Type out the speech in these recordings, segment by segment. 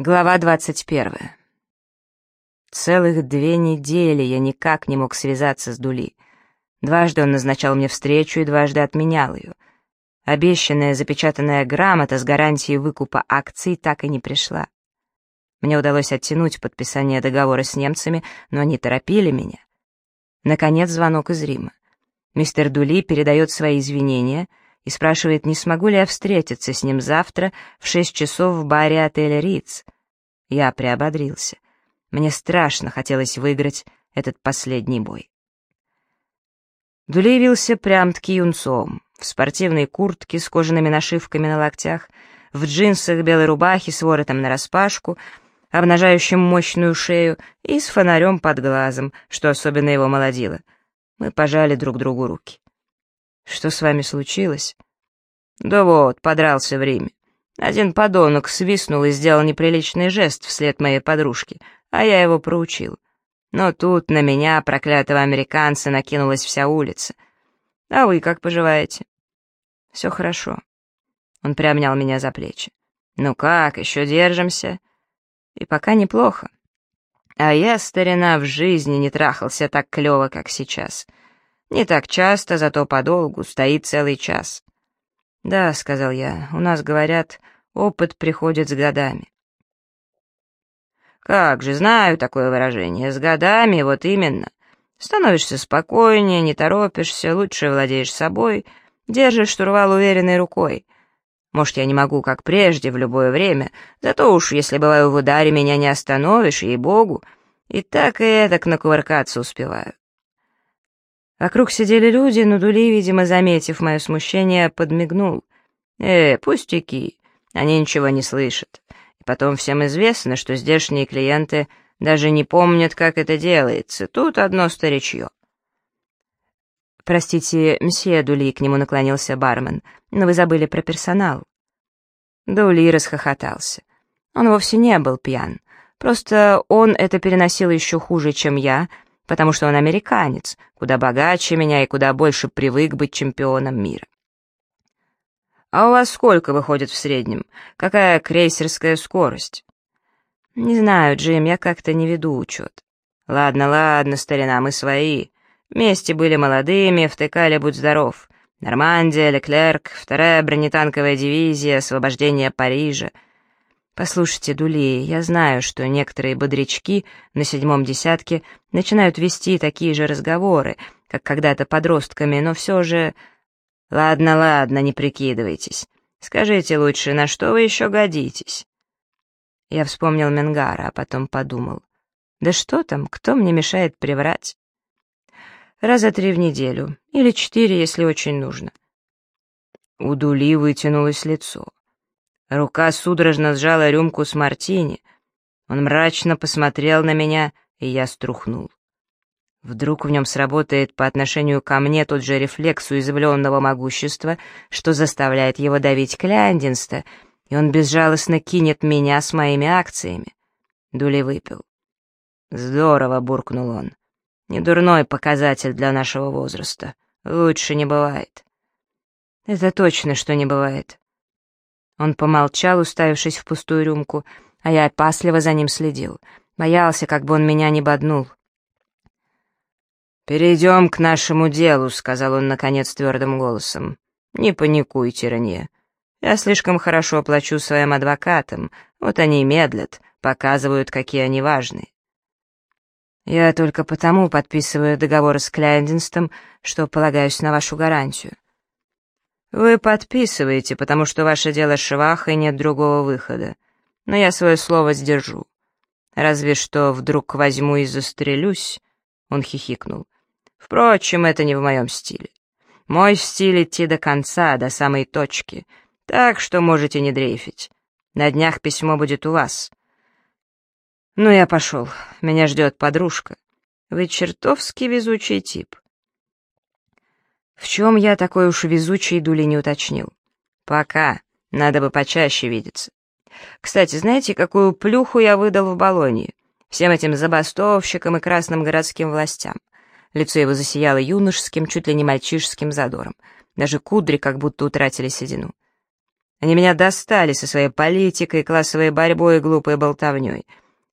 Глава двадцать первая. Целых две недели я никак не мог связаться с Дули. Дважды он назначал мне встречу и дважды отменял ее. Обещанная запечатанная грамота с гарантией выкупа акций так и не пришла. Мне удалось оттянуть подписание договора с немцами, но они торопили меня. Наконец звонок из Рима. Мистер Дули передает свои извинения — и спрашивает, не смогу ли я встретиться с ним завтра в шесть часов в баре отеля «Риц». Я приободрился. Мне страшно хотелось выиграть этот последний бой. Дули явился прям-таки юнцом, в спортивной куртке с кожаными нашивками на локтях, в джинсах, белой рубахе с воротом нараспашку, обнажающим мощную шею и с фонарем под глазом, что особенно его молодило. Мы пожали друг другу руки. «Что с вами случилось?» «Да вот, подрался в Риме. Один подонок свистнул и сделал неприличный жест вслед моей подружке, а я его проучил. Но тут на меня, проклятого американца, накинулась вся улица. А вы как поживаете?» «Все хорошо». Он приобнял меня за плечи. «Ну как, еще держимся?» «И пока неплохо. А я, старина, в жизни не трахался так клево, как сейчас». Не так часто, зато подолгу, стоит целый час. «Да», — сказал я, — «у нас, говорят, опыт приходит с годами». «Как же, знаю такое выражение. С годами, вот именно. Становишься спокойнее, не торопишься, лучше владеешь собой, держишь штурвал уверенной рукой. Может, я не могу, как прежде, в любое время, зато уж, если бываю в ударе, меня не остановишь, ей-богу, и так и эдак накувыркаться успеваю. Вокруг сидели люди, но Дули, видимо, заметив мое смущение, подмигнул. «Э, пустяки, они ничего не слышат. И потом всем известно, что здешние клиенты даже не помнят, как это делается. Тут одно старичье». «Простите, мсье Дули», — к нему наклонился бармен, — «но вы забыли про персонал». Дули расхохотался. Он вовсе не был пьян. Просто он это переносил еще хуже, чем я, потому что он американец, куда богаче меня и куда больше привык быть чемпионом мира. «А у вас сколько выходит в среднем? Какая крейсерская скорость?» «Не знаю, Джим, я как-то не веду учет». «Ладно, ладно, старина, мы свои. Вместе были молодыми, втыкали, будь здоров. Нормандия, Леклерк, вторая бронетанковая дивизия, освобождение Парижа — «Послушайте, Дули, я знаю, что некоторые бодрячки на седьмом десятке начинают вести такие же разговоры, как когда-то подростками, но все же...» «Ладно, ладно, не прикидывайтесь. Скажите лучше, на что вы еще годитесь?» Я вспомнил Менгара, а потом подумал. «Да что там, кто мне мешает приврать?» «Раза три в неделю, или четыре, если очень нужно». У Дули вытянулось лицо. Рука судорожно сжала рюмку с мартини. Он мрачно посмотрел на меня, и я струхнул. Вдруг в нем сработает по отношению ко мне тот же рефлекс уязвленного могущества, что заставляет его давить Кляндинста, и он безжалостно кинет меня с моими акциями. Дули выпил. «Здорово», — буркнул он. «Недурной показатель для нашего возраста. Лучше не бывает». «Это точно, что не бывает. Он помолчал, уставившись в пустую рюмку, а я опасливо за ним следил. Боялся, как бы он меня не боднул. «Перейдем к нашему делу», — сказал он, наконец, твердым голосом. «Не паникуй, тирания. Я слишком хорошо плачу своим адвокатам. Вот они медлят, показывают, какие они важные. Я только потому подписываю договор с Кляйндинстом, что полагаюсь на вашу гарантию. «Вы подписываете, потому что ваше дело швах и нет другого выхода. Но я свое слово сдержу. Разве что вдруг возьму и застрелюсь?» Он хихикнул. «Впрочем, это не в моем стиле. Мой стиль идти до конца, до самой точки, так что можете не дрейфить. На днях письмо будет у вас». «Ну, я пошел. Меня ждет подружка. Вы чертовски везучий тип». Чем я такой уж везучий, Дули не уточнил. Пока. Надо бы почаще видеться. Кстати, знаете, какую плюху я выдал в Болонии? Всем этим забастовщикам и красным городским властям. Лицо его засияло юношеским, чуть ли не мальчишеским задором. Даже кудри как будто утратили седину. Они меня достали со своей политикой, классовой борьбой и глупой болтовней.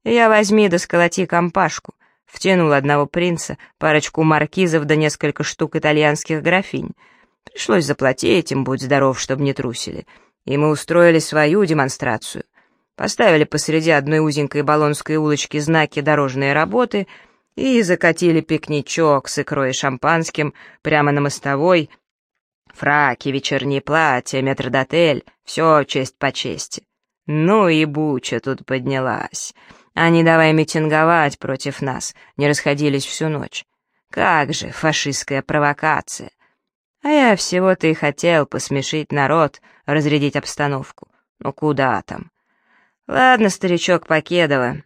Я возьми да сколоти компашку. Втянул одного принца, парочку маркизов да несколько штук итальянских графинь. Пришлось заплатить им, будь здоров, чтобы не трусили. И мы устроили свою демонстрацию. Поставили посреди одной узенькой Болонской улочки знаки дорожной работы и закатили пикничок с икрой и шампанским прямо на мостовой. Фраки, вечерние платья, метрдотель — все честь по чести. Ну и буча тут поднялась. Они давай митинговать против нас, не расходились всю ночь. Как же, фашистская провокация. А я всего-то и хотел посмешить народ, разрядить обстановку. Ну куда там? Ладно, старичок Покедова.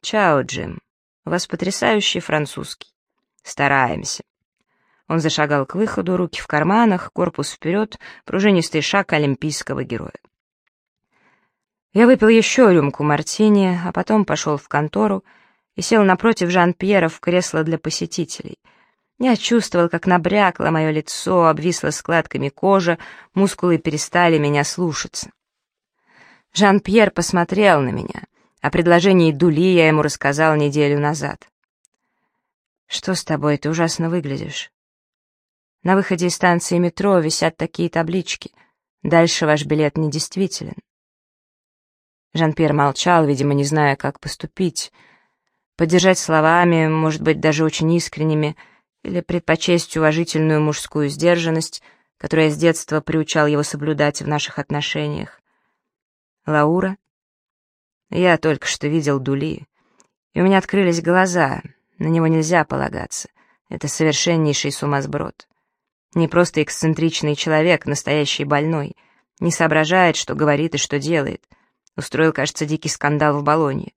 Чао, Джим. У вас потрясающий французский. Стараемся. Он зашагал к выходу, руки в карманах, корпус вперед, пружинистый шаг олимпийского героя. Я выпил еще рюмку мартини, а потом пошел в контору и сел напротив Жан-Пьера в кресло для посетителей. Я чувствовал, как набрякло мое лицо, обвисло складками кожа, мускулы перестали меня слушаться. Жан-Пьер посмотрел на меня. О предложении Дули я ему рассказал неделю назад. «Что с тобой? Ты ужасно выглядишь». На выходе из станции метро висят такие таблички. Дальше ваш билет недействителен. Жан-Пьер молчал, видимо, не зная, как поступить. Поддержать словами, может быть, даже очень искренними, или предпочесть уважительную мужскую сдержанность, которая с детства приучал его соблюдать в наших отношениях. Лаура? Я только что видел Дули, и у меня открылись глаза, на него нельзя полагаться. Это совершеннейший сумасброд. Не просто эксцентричный человек, настоящий больной, не соображает, что говорит и что делает — Устроил, кажется, дикий скандал в Болонье.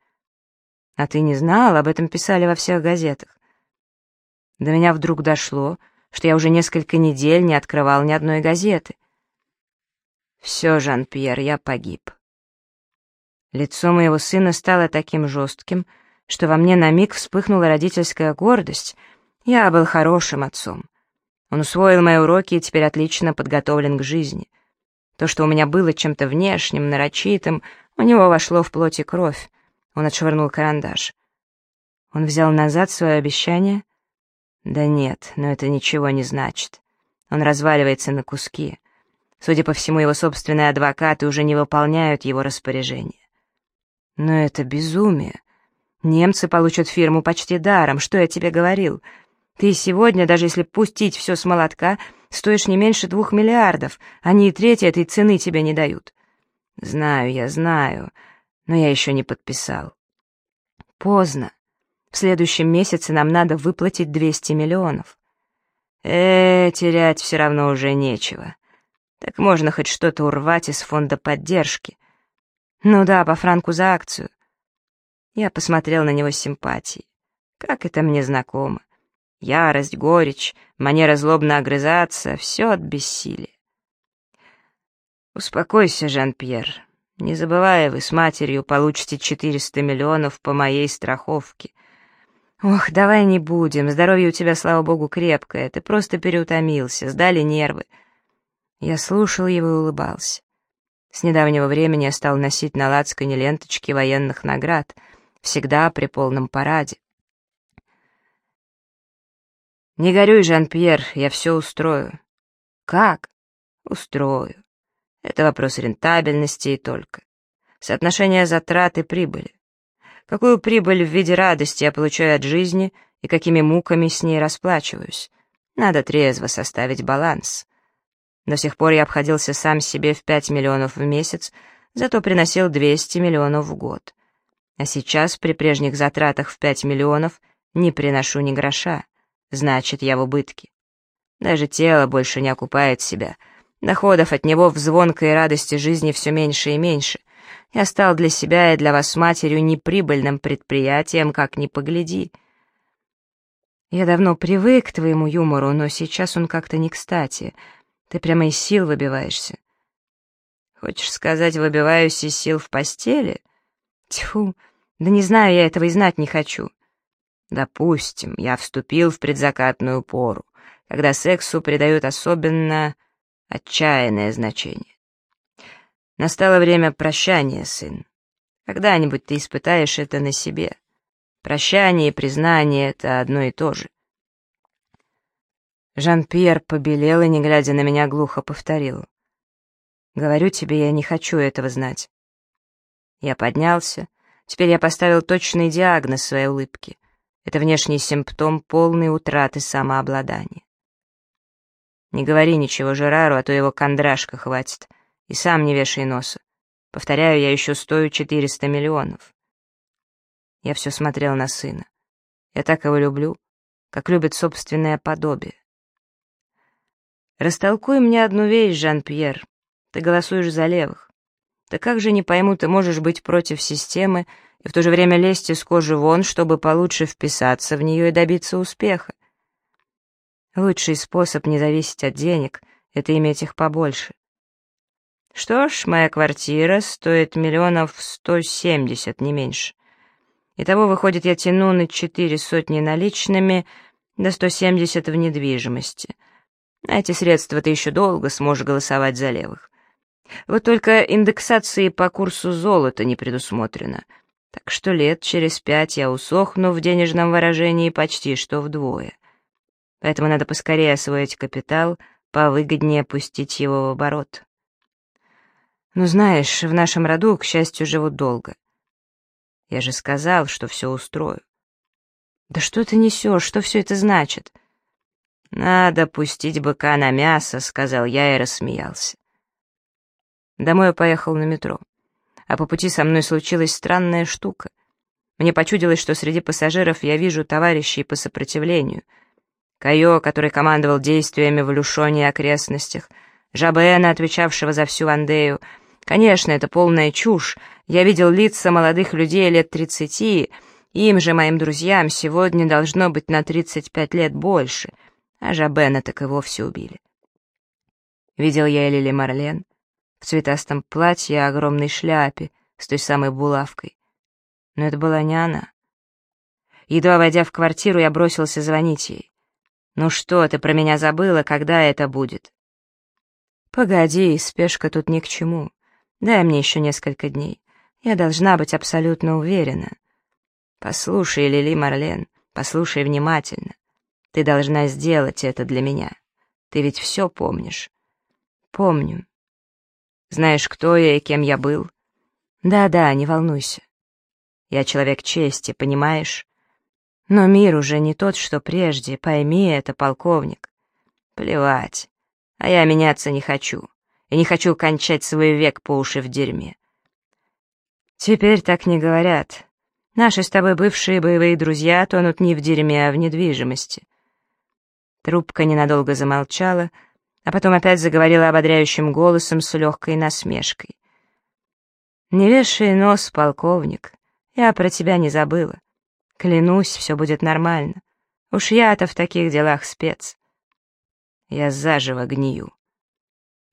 А ты не знал, об этом писали во всех газетах. До меня вдруг дошло, что я уже несколько недель не открывал ни одной газеты. Все, Жан-Пьер, я погиб. Лицо моего сына стало таким жестким, что во мне на миг вспыхнула родительская гордость. Я был хорошим отцом. Он усвоил мои уроки и теперь отлично подготовлен к жизни. То, что у меня было чем-то внешним, нарочитым, у него вошло в плоть и кровь. Он отшвырнул карандаш. Он взял назад свое обещание? Да нет, но это ничего не значит. Он разваливается на куски. Судя по всему, его собственные адвокаты уже не выполняют его распоряжения. Но это безумие. Немцы получат фирму почти даром, что я тебе говорил. Ты сегодня, даже если пустить все с молотка, стоишь не меньше двух миллиардов, они и третьей этой цены тебе не дают. Знаю, я знаю, но я еще не подписал. Поздно. В следующем месяце нам надо выплатить 200 миллионов. Э, терять все равно уже нечего. Так можно хоть что-то урвать из фонда поддержки. Ну да, по франку за акцию. Я посмотрел на него с симпатией. Как это мне знакомо. Ярость, горечь, манера злобно огрызаться — все от бессилия. «Успокойся, Жан-Пьер. Не забывай, вы с матерью получите 400 миллионов по моей страховке. Ох, давай не будем, здоровье у тебя, слава богу, крепкое, ты просто переутомился, сдали нервы». Я слушал его и улыбался. С недавнего времени я стал носить на лацкане ленточки военных наград, всегда при полном параде. «Не горюй, Жан-Пьер, я все устрою». «Как?» «Устрою. Это вопрос рентабельности и только. Соотношение затрат и прибыли. Какую прибыль в виде радости я получаю от жизни и какими муками с ней расплачиваюсь. Надо трезво составить баланс. До сих пор я обходился сам себе в 5 миллионов в месяц, зато приносил 200 миллионов в год. А сейчас при прежних затратах в 5 миллионов не приношу ни гроша. Значит, я в убытке. Даже тело больше не окупает себя — Доходов от него в звонкой радости жизни все меньше и меньше. Я стал для себя и для вас матерью неприбыльным предприятием, как ни погляди. Я давно привык к твоему юмору, но сейчас он как-то не кстати. Ты прямо из сил выбиваешься. Хочешь сказать, выбиваюсь из сил в постели? Тьфу, да не знаю, я этого и знать не хочу. Допустим, я вступил в предзакатную пору, когда сексу придают особенно отчаянное значение. Настало время прощания, сын. Когда-нибудь ты испытаешь это на себе. Прощание и признание — это одно и то же. Жан-Пьер побелел и, не глядя на меня, глухо повторил. «Говорю тебе, я не хочу этого знать». Я поднялся. Теперь я поставил точный диагноз своей улыбки. Это внешний симптом полной утраты самообладания. Не говори ничего Жерару, а то его кондрашка хватит. И сам не вешай носа. Повторяю, я еще стою 400 миллионов. Я все смотрел на сына. Я так его люблю, как любит собственное подобие. Растолкуй мне одну вещь, Жан-Пьер. Ты голосуешь за левых. Да как же не пойму, ты можешь быть против системы и в то же время лезть из кожи вон, чтобы получше вписаться в нее и добиться успеха? Лучший способ не зависеть от денег — это иметь их побольше. Что ж, моя квартира стоит миллионов сто семьдесят, не меньше. Итого, выходит, я тяну на четыре сотни наличными до сто семьдесят в недвижимости. На эти средства ты еще долго сможешь голосовать за левых. Вот только индексации по курсу золота не предусмотрено. Так что лет через пять я усохну в денежном выражении почти что вдвое. Поэтому надо поскорее освоить капитал, повыгоднее пустить его в оборот. Ну, знаешь, в нашем роду, к счастью, живут долго. Я же сказал, что все устрою. Да что ты несешь, что все это значит? Надо пустить быка на мясо, сказал я и рассмеялся. Домой я поехал на метро. А по пути со мной случилась странная штука. Мне почудилось, что среди пассажиров я вижу товарищей по сопротивлению. Кайо, который командовал действиями в Люшоне и окрестностях, Жабена, отвечавшего за всю Андею, Конечно, это полная чушь. Я видел лица молодых людей лет тридцати, им же, моим друзьям, сегодня должно быть на тридцать пять лет больше, а Жабена так и вовсе убили. Видел я Лили Марлен в цветастом платье и огромной шляпе с той самой булавкой. Но это была не она. Едва войдя в квартиру, я бросился звонить ей. «Ну что, ты про меня забыла, когда это будет?» «Погоди, спешка тут ни к чему. Дай мне еще несколько дней. Я должна быть абсолютно уверена. Послушай, Лили Марлен, послушай внимательно. Ты должна сделать это для меня. Ты ведь все помнишь. Помню. Знаешь, кто я и кем я был? Да-да, не волнуйся. Я человек чести, понимаешь? Но мир уже не тот, что прежде, пойми это, полковник. Плевать. А я меняться не хочу и не хочу кончать свой век по уши в дерьме. Теперь так не говорят. Наши с тобой бывшие боевые друзья тонут не в дерьме, а в недвижимости. Трубка ненадолго замолчала, а потом опять заговорила ободряющим голосом с легкой насмешкой. «Не вешай нос, полковник, я про тебя не забыла. Клянусь, все будет нормально. Уж я-то в таких делах спец. Я заживо гнию».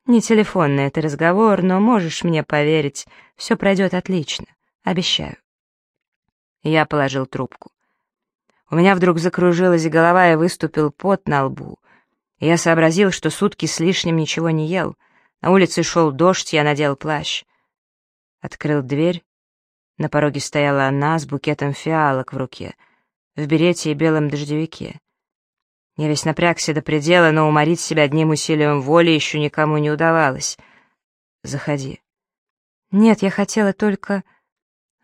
Не телефонный это разговор, но можешь мне поверить, все пройдет отлично, обещаю. Я положил трубку. У меня вдруг закружилась голова и выступил пот на лбу. я сообразил, что сутки с лишним ничего не ел. На улице шел дождь, я надел плащ. Открыл дверь. На пороге стояла она с букетом фиалок в руке, в берете и белом дождевике. Я весь напрягся до предела, но уморить себя одним усилием воли еще никому не удавалось. «Заходи». «Нет, я хотела только...»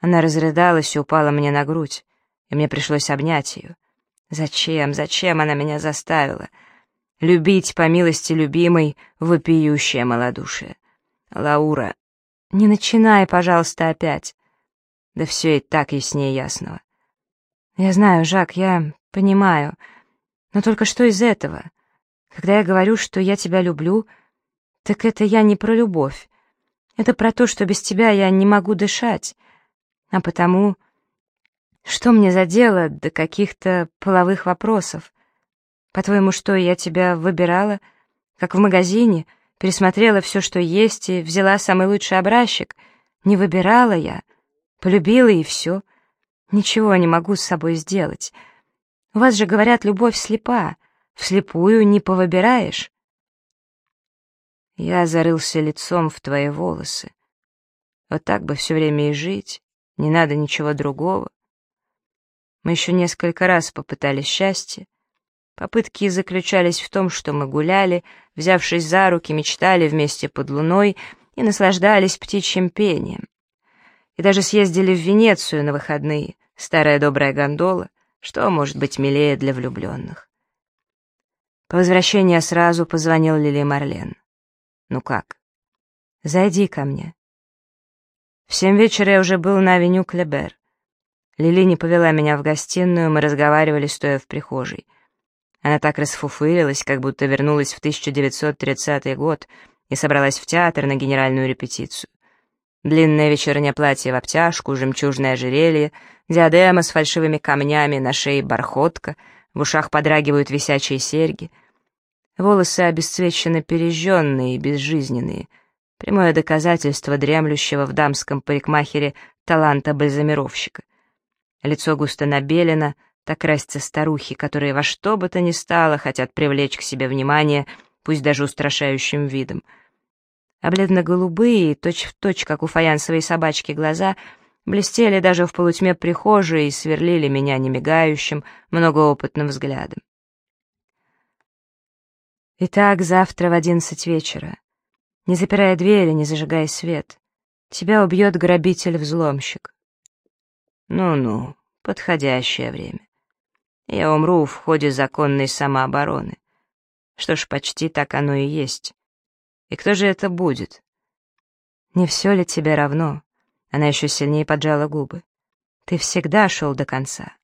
Она разрыдалась и упала мне на грудь, и мне пришлось обнять ее. Зачем, зачем она меня заставила? Любить, по милости любимой, вопиющее малодушие. Лаура, не начинай, пожалуйста, опять. Да все и так яснее ясного. Я знаю, Жак, я понимаю... Но только что из этого? Когда я говорю, что я тебя люблю, так это я не про любовь. Это про то, что без тебя я не могу дышать. А потому... Что мне за дело до каких-то половых вопросов? По-твоему, что, я тебя выбирала? Как в магазине? Пересмотрела все, что есть, и взяла самый лучший образчик? Не выбирала я. Полюбила, и все. Ничего не могу с собой сделать. У вас же, говорят, любовь слепа, вслепую не повыбираешь. Я зарылся лицом в твои волосы, Вот так бы все время и жить, не надо ничего другого. Мы еще несколько раз попытались счастье. Попытки заключались в том, что мы гуляли, взявшись за руки, мечтали вместе под луной и наслаждались птичьим пением. И даже съездили в Венецию на выходные, старая добрая гондола, что может быть милее для влюбленных. По возвращении я сразу позвонил Лили Марлен. «Ну как?» «Зайди ко мне». В семь вечера я уже был на авеню Клебер. Лили не повела меня в гостиную, мы разговаривали, стоя в прихожей. Она так расфуфырилась, как будто вернулась в 1930 год и собралась в театр на генеральную репетицию. Длинное вечернее платье в обтяжку, жемчужное ожерелье, диадема с фальшивыми камнями, на шее бархотка, в ушах подрагивают висячие серьги. Волосы обесцвечены пережженные и безжизненные — Прямое доказательство дремлющего в дамском парикмахере таланта бальзамировщика. Лицо густо набелено, так красятся старухи, которые во что бы то ни стало хотят привлечь к себе внимание, пусть даже устрашающим видом. А бледно-голубые, точь-в-точь, как у фаянсовой собачки, глаза блестели даже в полутьме прихожей и сверлили меня немигающим, многоопытным взглядом. Итак, завтра в одиннадцать вечера не запирая двери, не зажигая свет. Тебя убьет грабитель-взломщик. Ну-ну, подходящее время. Я умру в ходе законной самообороны. Что ж, почти так оно и есть. И кто же это будет? Не все ли тебе равно? Она еще сильнее поджала губы. Ты всегда шел до конца.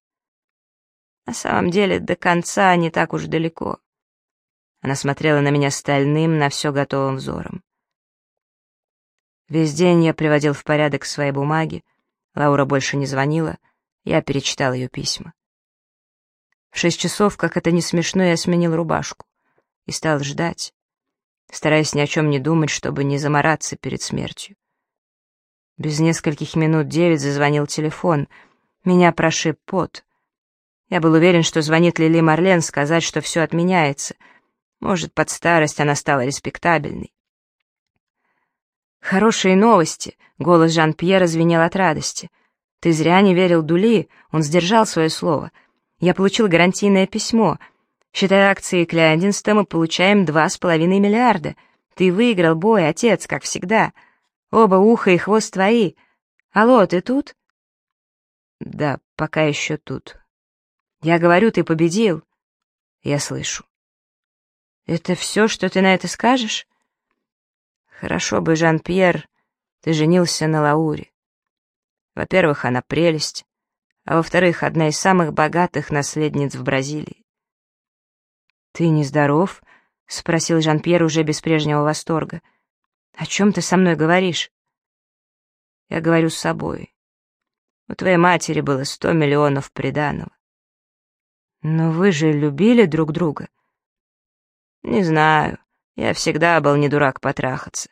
На самом деле, до конца не так уж далеко. Она смотрела на меня стальным, на все готовым взором. Весь день я приводил в порядок свои бумаги, Лаура больше не звонила, я перечитал ее письма. В шесть часов, как это не смешно, я сменил рубашку и стал ждать, стараясь ни о чем не думать, чтобы не замораться перед смертью. Без нескольких минут девять зазвонил телефон, меня прошиб пот. Я был уверен, что звонит Лили Марлен сказать, что все отменяется. Может, под старость она стала респектабельной. «Хорошие новости!» — голос Жан-Пьера звенел от радости. «Ты зря не верил Дули, он сдержал свое слово. Я получил гарантийное письмо. Считая акции Кляйндинста, мы получаем два с половиной миллиарда. Ты выиграл бой, отец, как всегда. Оба уха и хвост твои. Алло, ты тут?» «Да, пока еще тут. Я говорю, ты победил». «Я слышу». «Это все, что ты на это скажешь?» Хорошо бы, Жан-Пьер, ты женился на Лауре. Во-первых, она прелесть, а во-вторых, одна из самых богатых наследниц в Бразилии. «Ты нездоров?» — спросил Жан-Пьер уже без прежнего восторга. «О чем ты со мной говоришь?» «Я говорю с собой. У твоей матери было сто миллионов приданого». «Но вы же любили друг друга?» «Не знаю. Я всегда был не дурак потрахаться.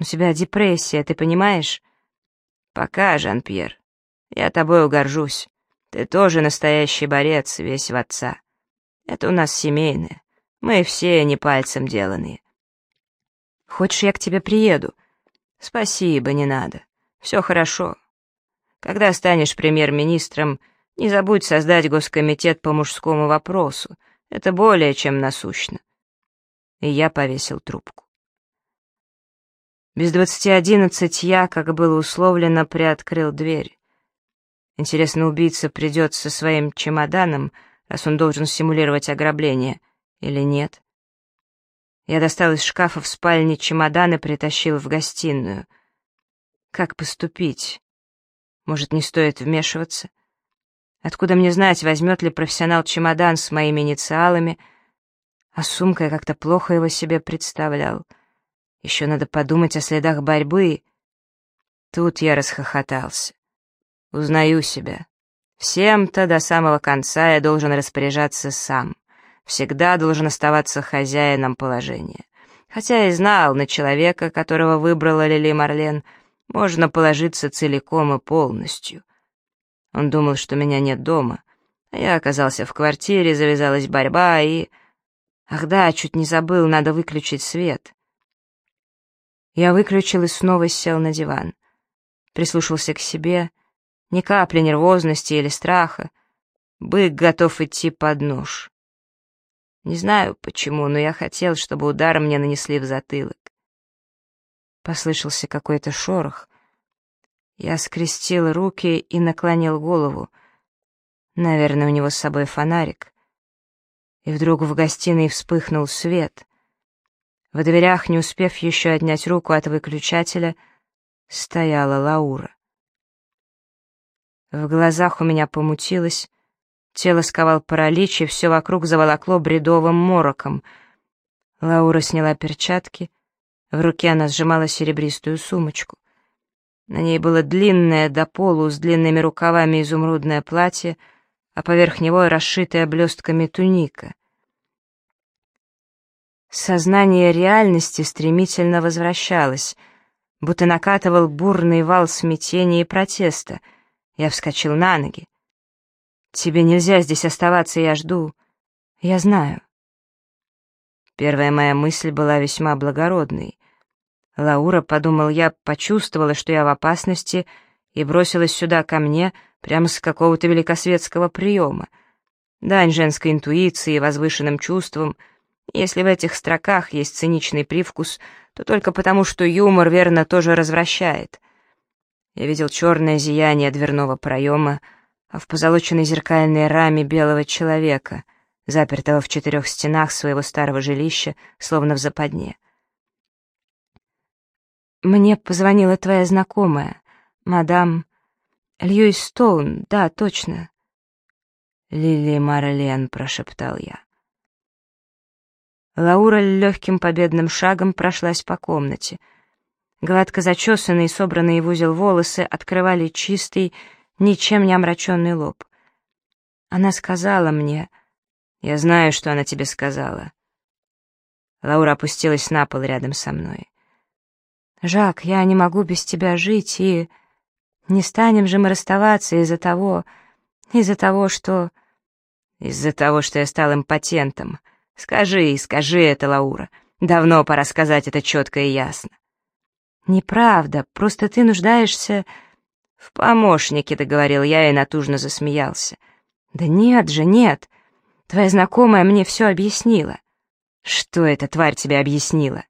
У тебя депрессия, ты понимаешь? Пока, Жан-Пьер. Я тобой горжусь. Ты тоже настоящий борец, весь в отца. Это у нас семейное. Мы все не пальцем деланные. Хочешь, я к тебе приеду? Спасибо, не надо. Все хорошо. Когда станешь премьер-министром, не забудь создать госкомитет по мужскому вопросу. Это более чем насущно и я повесил трубку. Без двадцати одиннадцать я, как было условлено, приоткрыл дверь. Интересно, убийца придет со своим чемоданом, раз он должен симулировать ограбление, или нет? Я достал из шкафа в спальне чемодан и притащил в гостиную. Как поступить? Может, не стоит вмешиваться? Откуда мне знать, возьмет ли профессионал чемодан с моими инициалами — а сумка я как-то плохо его себе представлял. Еще надо подумать о следах борьбы. Тут я расхохотался. Узнаю себя. Всем-то до самого конца я должен распоряжаться сам. Всегда должен оставаться хозяином положения. Хотя и знал, на человека, которого выбрала Лили Марлен, можно положиться целиком и полностью. Он думал, что меня нет дома, я оказался в квартире, завязалась борьба и... Ах да, чуть не забыл, надо выключить свет. Я выключил и снова сел на диван. Прислушался к себе. Ни капли нервозности или страха. Бык готов идти под нож. Не знаю почему, но я хотел, чтобы удар мне нанесли в затылок. Послышался какой-то шорох. Я скрестил руки и наклонил голову. Наверное, у него с собой фонарик. И вдруг в гостиной вспыхнул свет. В дверях, не успев еще отнять руку от выключателя, стояла Лаура. В глазах у меня помутилось, тело сковал паралич, и все вокруг заволокло бредовым мороком. Лаура сняла перчатки, в руке она сжимала серебристую сумочку. На ней было длинное до полу с длинными рукавами изумрудное платье, а поверх него расшитая блестками туника. Сознание реальности стремительно возвращалось, будто накатывал бурный вал смятения и протеста. Я вскочил на ноги. «Тебе нельзя здесь оставаться, я жду. Я знаю». Первая моя мысль была весьма благородной. Лаура, подумал я, почувствовала, что я в опасности, и бросилась сюда ко мне прямо с какого-то великосветского приема. Дань женской интуиции и возвышенным чувствам. Если в этих строках есть циничный привкус, то только потому, что юмор, верно, тоже развращает. Я видел черное зияние дверного проема, а в позолоченной зеркальной раме белого человека, запертого в четырех стенах своего старого жилища, словно в западне. «Мне позвонила твоя знакомая, мадам Льюис Стоун, да, точно». «Лили Марлен», — прошептал я. Лаура легким победным шагом прошлась по комнате. Гладко зачесанные и собранные в узел волосы открывали чистый, ничем не омраченный лоб. Она сказала мне... Я знаю, что она тебе сказала. Лаура опустилась на пол рядом со мной. «Жак, я не могу без тебя жить, и... Не станем же мы расставаться из-за того... Из-за того, что... Из-за того, что я стал импотентом. Скажи, скажи это, Лаура. Давно пора сказать это четко и ясно». «Неправда, просто ты нуждаешься...» «В помощнике», — договорил я и натужно засмеялся. «Да нет же, нет. Твоя знакомая мне все объяснила». «Что эта тварь тебе объяснила?»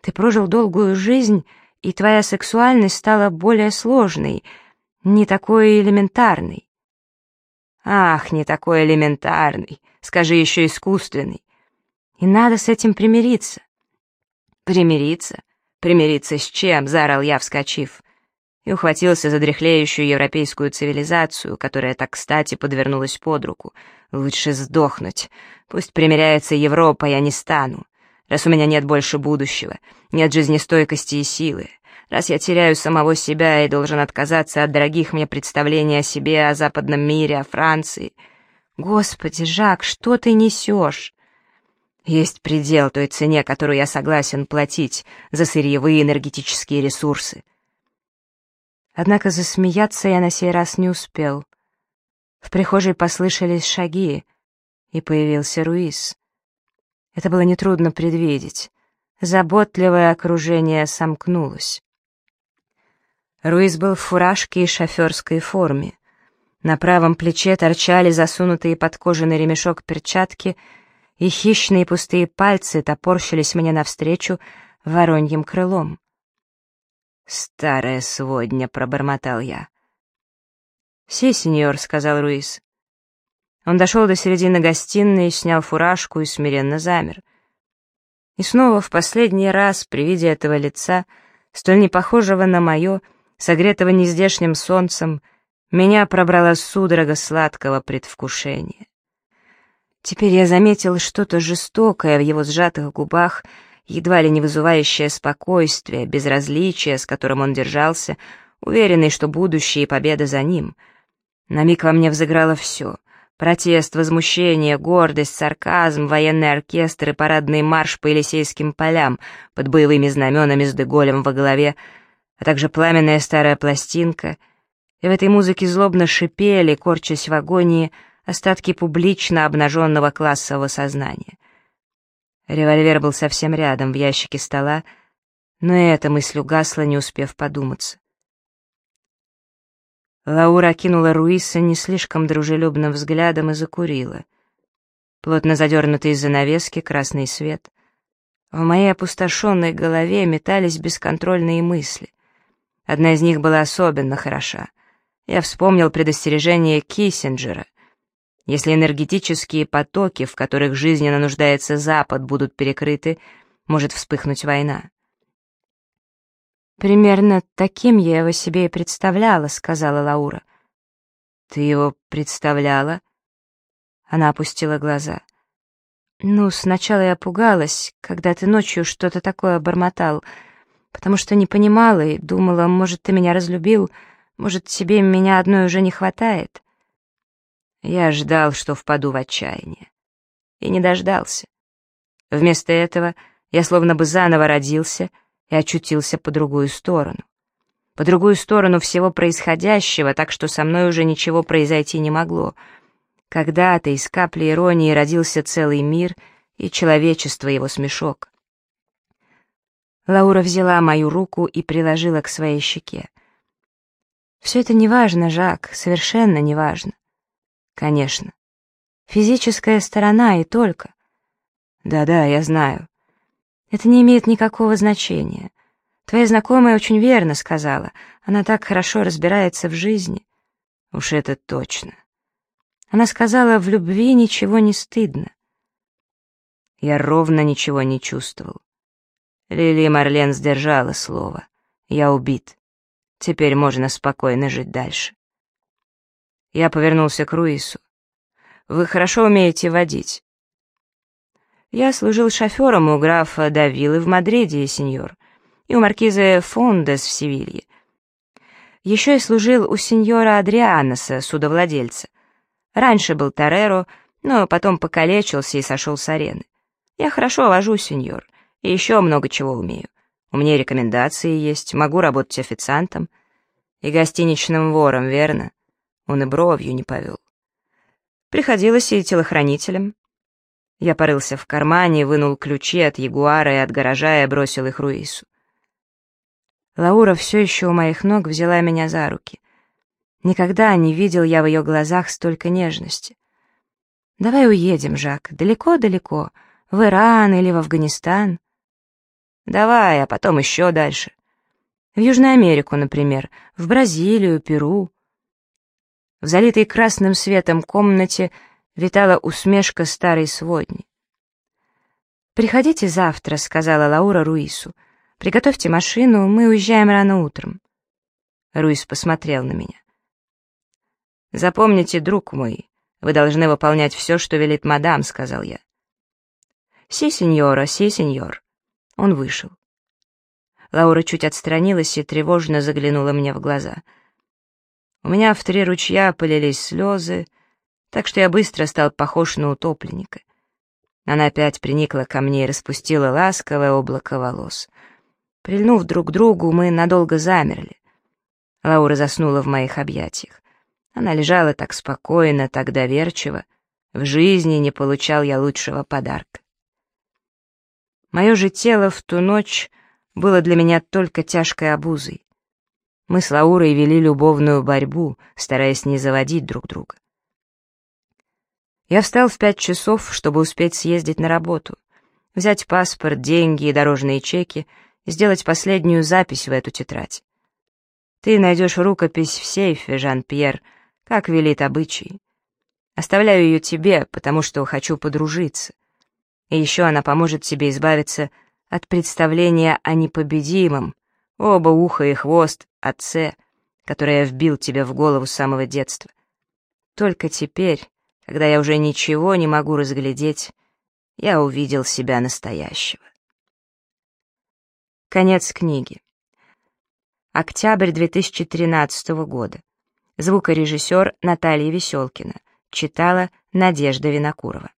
Ты прожил долгую жизнь, и твоя сексуальность стала более сложной, не такой элементарной. Ах, не такой элементарный, скажи еще искусственный. И надо с этим примириться. Примириться? Примириться с чем? Заорал я, вскочив. И ухватился за дряхлеющую европейскую цивилизацию, которая так кстати подвернулась под руку. Лучше сдохнуть. Пусть примиряется Европа, я не стану раз у меня нет больше будущего, нет жизнестойкости и силы, раз я теряю самого себя и должен отказаться от дорогих мне представлений о себе, о западном мире, о Франции. Господи, Жак, что ты несешь? Есть предел той цене, которую я согласен платить за сырьевые энергетические ресурсы. Однако засмеяться я на сей раз не успел. В прихожей послышались шаги, и появился Руис. Это было нетрудно предвидеть. Заботливое окружение сомкнулось. Руис был в фуражке и шоферской форме. На правом плече торчали засунутые под кожаный ремешок перчатки, и хищные пустые пальцы топорщились мне навстречу вороньим крылом. «Старая сводня», — пробормотал я. «Си, сеньор», — сказал Руис. Он дошел до середины гостиной, снял фуражку и смиренно замер. И снова в последний раз при виде этого лица, столь непохожего на мое, согретого нездешним солнцем, меня пробрала судорога сладкого предвкушения. Теперь я заметил что-то жестокое в его сжатых губах, едва ли не вызывающее спокойствие, безразличие, с которым он держался, уверенный, что будущее и победа за ним. На миг во мне взыграло все — Протест, возмущение, гордость, сарказм, военный оркестр и парадный марш по Елисейским полям под боевыми знаменами с Деголем во главе, а также пламенная старая пластинка. И в этой музыке злобно шипели, корчась в агонии, остатки публично обнаженного классового сознания. Револьвер был совсем рядом, в ящике стола, Но и эта мысль угасла, не успев подуматься. Лаура окинула Руиса не слишком дружелюбным взглядом и закурила. Плотно задернутый из занавески красный свет. В моей опустошенной голове метались бесконтрольные мысли. Одна из них была особенно хороша. Я вспомнил предостережение Киссинджера. Если энергетические потоки, в которых жизненно нуждается Запад, будут перекрыты, может вспыхнуть война. «Примерно таким я его себе и представляла», — сказала Лаура. «Ты его представляла?» Она опустила глаза. «Ну, сначала я пугалась, когда ты ночью что-то такое бормотал, потому что не понимала и думала, может, ты меня разлюбил, может, тебе меня одной уже не хватает». Я ждал, что впаду в отчаяние. И не дождался. Вместо этого я словно бы заново родился и очутился по другую сторону. По другую сторону всего происходящего, так что со мной уже ничего произойти не могло. Когда-то из капли иронии родился целый мир и человечество его смешок. Лаура взяла мою руку и приложила к своей щеке. «Все это неважно, Жак, совершенно неважно. Конечно. Физическая сторона и только. Да-да, я знаю. Это не имеет никакого значения. Твоя знакомая очень верно сказала. Она так хорошо разбирается в жизни. Уж это точно. Она сказала, в любви ничего не стыдно. Я ровно ничего не чувствовал. Лили Марлен сдержала слово. Я убит. Теперь можно спокойно жить дальше. Я повернулся к Руису. «Вы хорошо умеете водить?» «Я служил шофером у графа Давилы в Мадриде, сеньор, и у маркиза Фондес в Севилье. Еще и служил у сеньора Адрианоса, судовладельца. Раньше был Тореро, но потом покалечился и сошел с арены. Я хорошо вожу, сеньор, и еще много чего умею. У меня рекомендации есть, могу работать официантом и гостиничным вором, верно? Он и бровью не повел. Приходилось и телохранителем. Я порылся в кармане, вынул ключи от Ягуара и от гаража и бросил их Руису. Лаура все еще у моих ног взяла меня за руки. Никогда не видел я в ее глазах столько нежности. «Давай уедем, Жак, далеко-далеко, в Иран или в Афганистан». «Давай, а потом еще дальше. В Южную Америку, например, в Бразилию, Перу». В залитой красным светом комнате витала усмешка старой сводни. «Приходите завтра», — сказала Лаура Руису. «Приготовьте машину, мы уезжаем рано утром». Руис посмотрел на меня. «Запомните, друг мой, вы должны выполнять все, что велит мадам», — сказал я. «Си, сеньора, си, сеньор». Он вышел. Лаура чуть отстранилась и тревожно заглянула мне в глаза — у меня в три ручья полились слезы, так что я быстро стал похож на утопленника. Она опять приникла ко мне и распустила ласковое облако волос. Прильнув друг к другу, мы надолго замерли. Лаура заснула в моих объятиях. Она лежала так спокойно, так доверчиво. В жизни не получал я лучшего подарка. Мое же тело в ту ночь было для меня только тяжкой обузой. Мы с Лаурой вели любовную борьбу, стараясь не заводить друг друга. Я встал в пять часов, чтобы успеть съездить на работу, взять паспорт, деньги и дорожные чеки сделать последнюю запись в эту тетрадь. Ты найдешь рукопись в сейфе, Жан-Пьер, как велит обычай. Оставляю ее тебе, потому что хочу подружиться. И еще она поможет тебе избавиться от представления о непобедимом, Оба уха и хвост, отце, который я вбил тебе в голову с самого детства. Только теперь, когда я уже ничего не могу разглядеть, я увидел себя настоящего. Конец книги. Октябрь 2013 года. Звукорежиссер Наталья Веселкина. Читала Надежда Винокурова.